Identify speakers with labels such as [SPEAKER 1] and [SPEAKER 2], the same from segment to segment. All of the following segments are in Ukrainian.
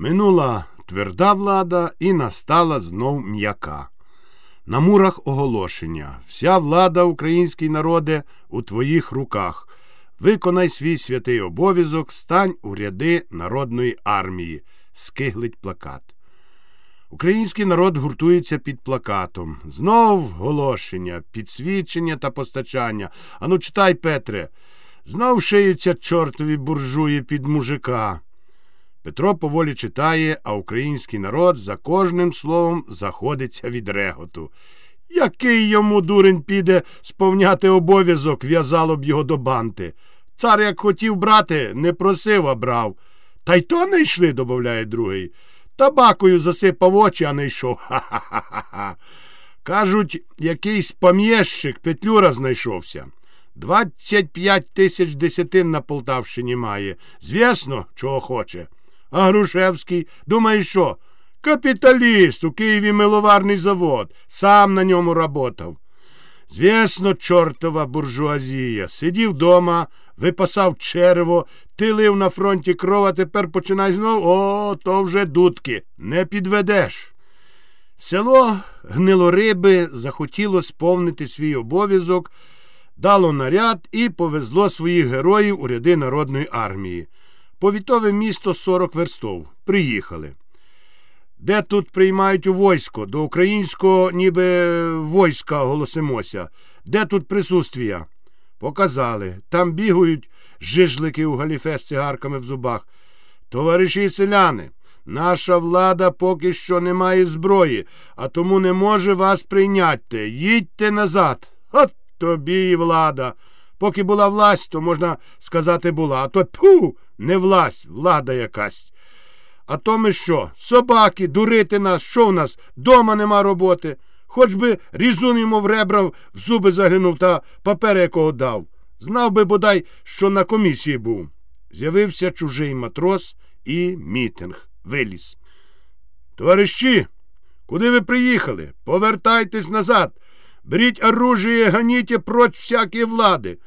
[SPEAKER 1] Минула тверда влада і настала знов м'яка. На мурах оголошення вся влада, український народе, у твоїх руках. Виконай свій святий обов'язок, стань у ряди народної армії, скиглить плакат. Український народ гуртується під плакатом. Знов голошення, підсвідчення та постачання. Ану, читай, Петре, знов шиються чортові буржуї під мужика. Петро поволі читає, а український народ за кожним словом заходиться від реготу. Який йому дурень піде сповняти обов'язок, в'язало б його до банти. Цар, як хотів брати, не просив, а брав. Та й то не йшли, додає другий. Табакою засипав очі, а не йшов. Ха-ха-ха. Кажуть, якийсь пом'єщик Петлюра знайшовся. Двадцять п'ять тисяч десятин на Полтавщині має. Звісно, чого хоче. А Грушевський, думає, що? Капіталіст у Києві миловарний завод, сам на ньому работав. Звісно, чортова буржуазія. Сидів дома, випасав черево, тилив на фронті кров, а тепер починай знов. О, то вже дудки. Не підведеш. Село Гнилориби захотіло сповнити свій обов'язок, дало наряд і повезло своїх героїв у ряди Народної армії. Повітове місто 40 верстов. Приїхали. Де тут приймають у войсько? До українського ніби войска голосимося. Де тут присутствія? Показали. Там бігають жижлики у галіфе з цигарками в зубах. Товариші селяни, наша влада поки що не має зброї, а тому не може вас прийняти. Їдьте назад. От тобі і влада. Поки була власть, то можна сказати була, а то пу, не власть, влада якась. А то ми що? Собаки, дурити нас, що в нас? Дома нема роботи. Хоч би різун йому в ребра в зуби заглянув та папери якого дав. Знав би, бодай, що на комісії був. З'явився чужий матрос і мітинг. Виліз. Товариші, куди ви приїхали? Повертайтесь назад. Беріть оружие, гоните прочь всякие влады.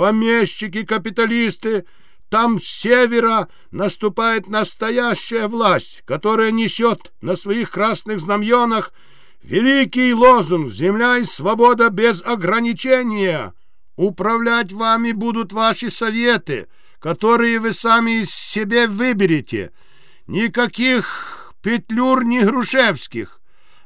[SPEAKER 1] Помещики, капиталисты, там с севера наступает настоящая власть, которая несет на своих красных знаменах великий лозунг «Земля и свобода без ограничения». Управлять вами будут ваши советы, которые вы сами из себе выберете. Никаких петлюр ни грушевских.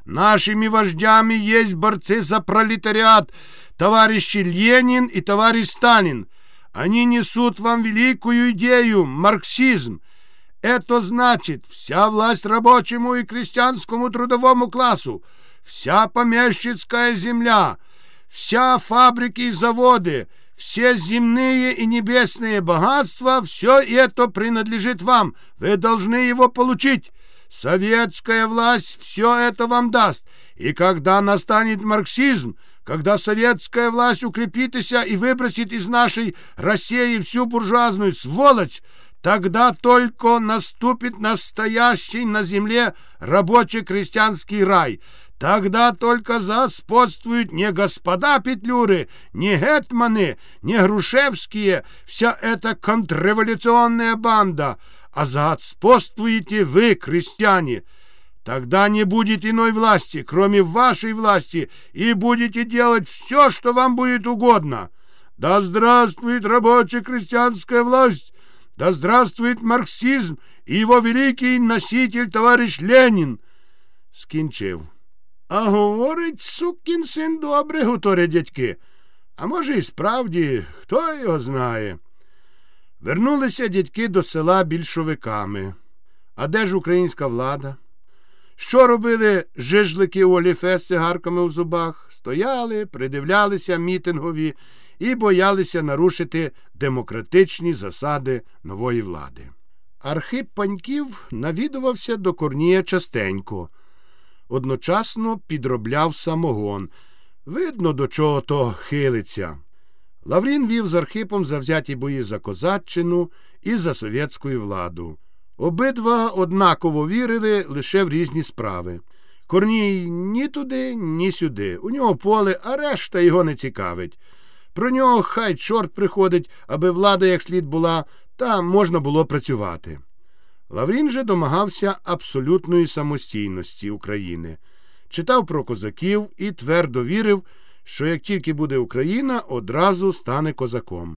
[SPEAKER 1] Нашими вождями есть борцы за пролетариат, товарищи Ленин и товарищ Сталин. Они несут вам великую идею – марксизм. Это значит вся власть рабочему и крестьянскому трудовому классу, вся помещицкая земля, вся фабрики и заводы, все земные и небесные богатства, все это принадлежит вам. Вы должны его получить. Советская власть все это вам даст. И когда настанет марксизм, когда советская власть укрепится и выбросит из нашей России всю буржуазную сволочь, тогда только наступит настоящий на земле рабоче-крестьянский рай. Тогда только засподствуют не господа Петлюры, не гетманы, не Грушевские, вся эта контрреволюционная банда, а заотспоствуете вы, крестьяне. Тогда не будет иной власти, кроме вашей власти, и будете делать все, что вам будет угодно. Да здравствует рабочая крестьянская власть! Да здравствует марксизм и его великий носитель товарищ Ленин! Скінчив. А говорить, сукін син добре, гуторять дядьки. А може, і справді, хто його знає. Вернулися дядьки до села більшовиками. А де ж українська влада? Що робили жижлики у оліфе з цигарками у зубах? Стояли, придивлялися мітингові і боялися нарушити демократичні засади нової влади. Архип Паньків навідувався до Корнія частенько, одночасно підробляв самогон. Видно, до чого то хилиться. Лаврін вів з Архипом завзяті бої за козаччину і за совєтську владу. Обидва однаково вірили лише в різні справи. Корній ні туди, ні сюди. У нього поле, а решта його не цікавить. Про нього хай чорт приходить, аби влада як слід була, та можна було працювати. Лаврін же домагався абсолютної самостійності України, читав про козаків і твердо вірив, що як тільки буде Україна, одразу стане козаком.